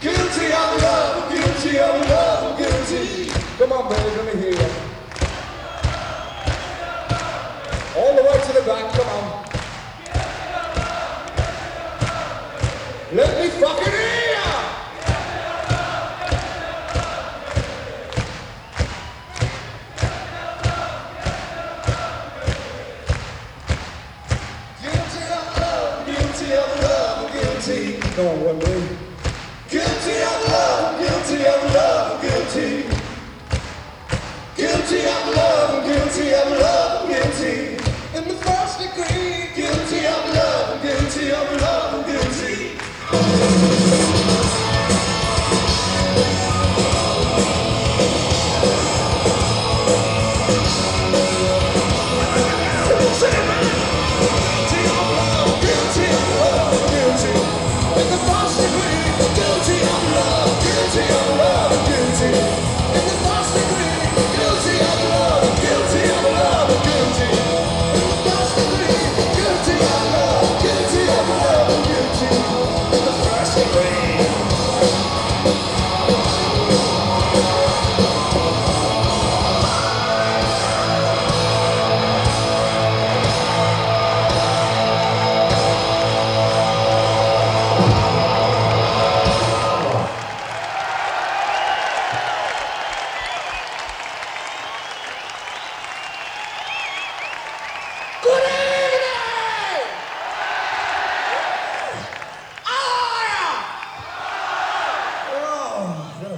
Guilty of love, guilty of love, guilty. Come on, baby, let me hear you. All the way to the back, come on. Let me fucking hear Guilty of love, guilty. of love, guilty. Come on, one way. Guilty of love, guilty of love, guilty. Guilty of love, guilty of love, guilty.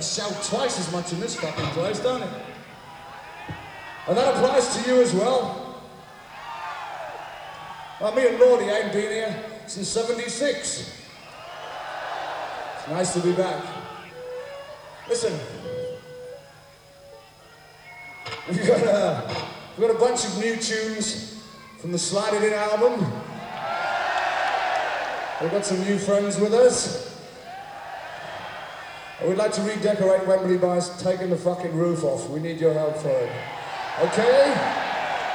To shout twice as much in this fucking place, don't it? And that applies to you as well. Well, me and Lordy ain't been here since 76. It's nice to be back. Listen, we've got a, we've got a bunch of new tunes from the Slide It In album. We've got some new friends with us. We'd like to redecorate Wembley by taking the fucking roof off. We need your help for it. Okay?